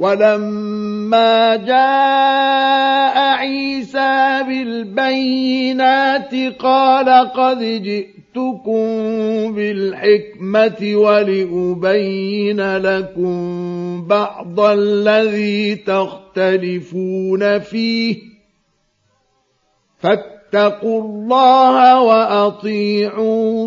ولما جاء عيسى بالبينات قال قد جئتكم بالحكمة ولأبين لكم بعض الذي تختلفون فيه. فاتقوا الله وأطيعون.